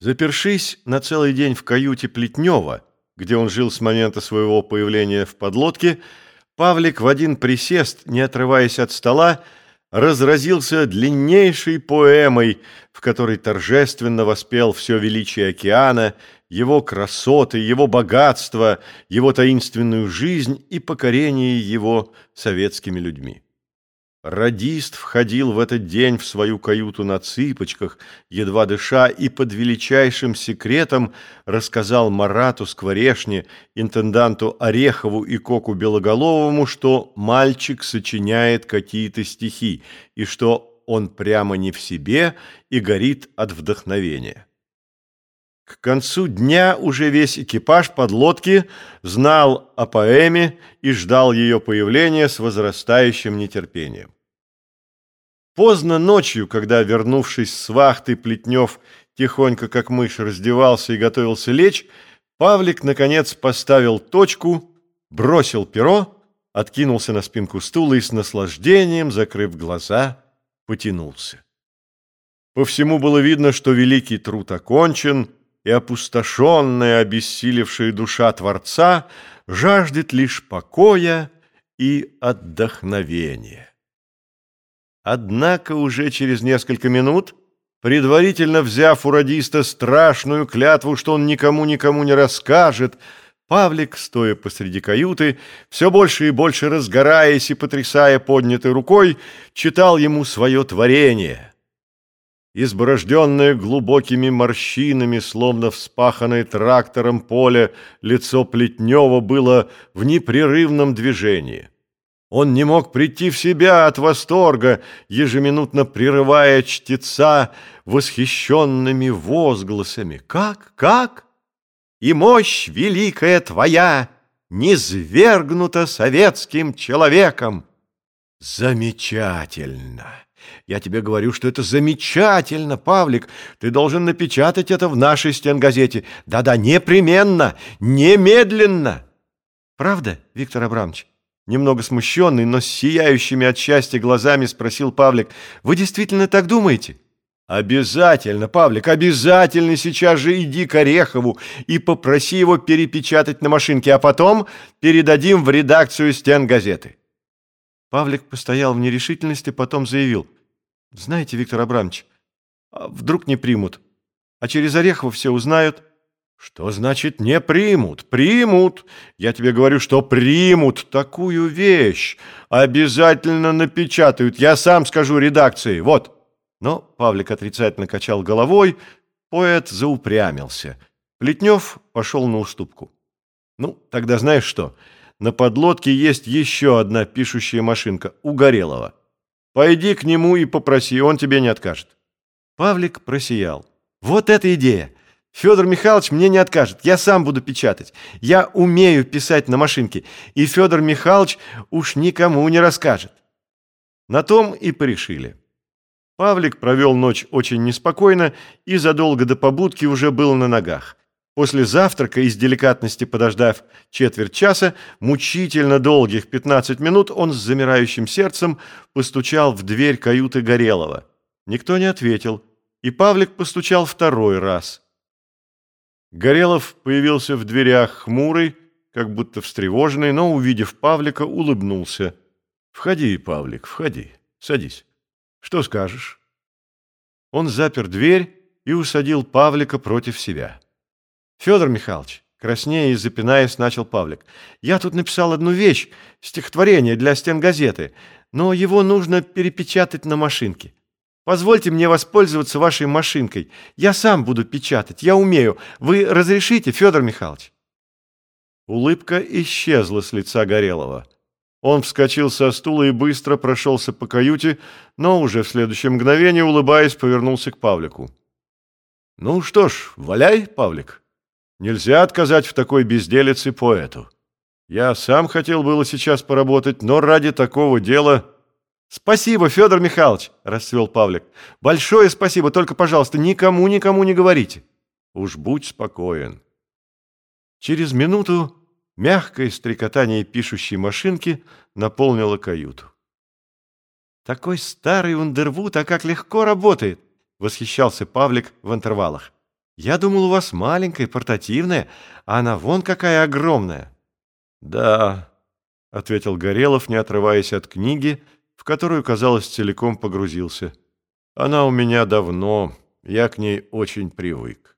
Запершись на целый день в каюте Плетнева, где он жил с момента своего появления в подлодке, Павлик в один присест, не отрываясь от стола, разразился длиннейшей поэмой, в которой торжественно воспел все величие океана, его красоты, его богатство, его таинственную жизнь и покорение его советскими людьми. Радист входил в этот день в свою каюту на цыпочках, едва дыша, и под величайшим секретом рассказал Марату Скворешне, интенданту Орехову и Коку Белоголовому, что мальчик сочиняет какие-то стихи, и что он прямо не в себе и горит от вдохновения. К концу дня уже весь экипаж подлодки знал о поэме и ждал ее появления с возрастающим нетерпением. Поздно ночью, когда, вернувшись с вахты, Плетнев тихонько, как мышь, раздевался и готовился лечь, Павлик, наконец, поставил точку, бросил перо, откинулся на спинку стула и с наслаждением, закрыв глаза, потянулся. По всему было видно, что великий труд окончен, и опустошенная, обессилевшая душа Творца жаждет лишь покоя и отдохновения. Однако уже через несколько минут, предварительно взяв у радиста страшную клятву, что он никому-никому не расскажет, Павлик, стоя посреди каюты, все больше и больше разгораясь и потрясая поднятой рукой, читал ему свое творение — изборожденное глубокими морщинами, словно вспаханное трактором поле, лицо Плетнева было в непрерывном движении. Он не мог прийти в себя от восторга, ежеминутно прерывая чтеца восхищенными возгласами. «Как? Как? И мощь великая твоя не свергнута советским человеком!» «Замечательно!» Я тебе говорю, что это замечательно, Павлик. Ты должен напечатать это в нашей стенгазете. Да-да, непременно, немедленно. Правда, Виктор Абрамович? Немного смущенный, но с сияющими от счастья глазами спросил Павлик. Вы действительно так думаете? Обязательно, Павлик, обязательно сейчас же иди к Орехову и попроси его перепечатать на машинке, а потом передадим в редакцию стенгазеты. Павлик постоял в нерешительности, потом заявил. «Знаете, Виктор Абрамович, а вдруг не примут, а через Орехова все узнают». «Что значит не примут? Примут! Я тебе говорю, что примут такую вещь. Обязательно напечатают. Я сам скажу редакции. Вот». Но Павлик отрицательно качал головой, поэт заупрямился. Плетнев пошел на уступку. «Ну, тогда знаешь что?» на подлодке есть еще одна пишущая машинка у Горелого. Пойди к нему и попроси, он тебе не откажет». Павлик просиял. «Вот эта идея! Федор Михайлович мне не откажет, я сам буду печатать. Я умею писать на машинке, и Федор Михайлович уж никому не расскажет». На том и порешили. Павлик провел ночь очень неспокойно и задолго до побудки уже был на ногах. После завтрака, из деликатности подождав четверть часа, мучительно долгих 15 минут, он с замирающим сердцем постучал в дверь каюты Горелого. Никто не ответил, и Павлик постучал второй раз. Горелов появился в дверях хмурый, как будто встревоженный, но, увидев Павлика, улыбнулся. «Входи, Павлик, входи, садись. Что скажешь?» Он запер дверь и усадил Павлика против себя. Федор Михайлович, краснея и запинаясь, начал Павлик. Я тут написал одну вещь, стихотворение для стен газеты, но его нужно перепечатать на машинке. Позвольте мне воспользоваться вашей машинкой. Я сам буду печатать, я умею. Вы разрешите, Федор Михайлович?» Улыбка исчезла с лица Горелого. Он вскочил со стула и быстро прошелся по каюте, но уже в следующее мгновение, улыбаясь, повернулся к Павлику. «Ну что ж, валяй, Павлик». Нельзя отказать в такой безделице поэту. Я сам хотел было сейчас поработать, но ради такого дела... «Спасибо, Федор Михайлович!» – расцвел Павлик. «Большое спасибо, только, пожалуйста, никому-никому не говорите». «Уж будь спокоен». Через минуту мягкое стрекотание пишущей машинки наполнило каюту. «Такой старый Ундервуд, а как легко работает!» – восхищался Павлик в интервалах. Я думал, у вас маленькая, портативная, а она вон какая огромная. Да, ответил Горелов, не отрываясь от книги, в которую, казалось, целиком погрузился. Она у меня давно, я к ней очень привык.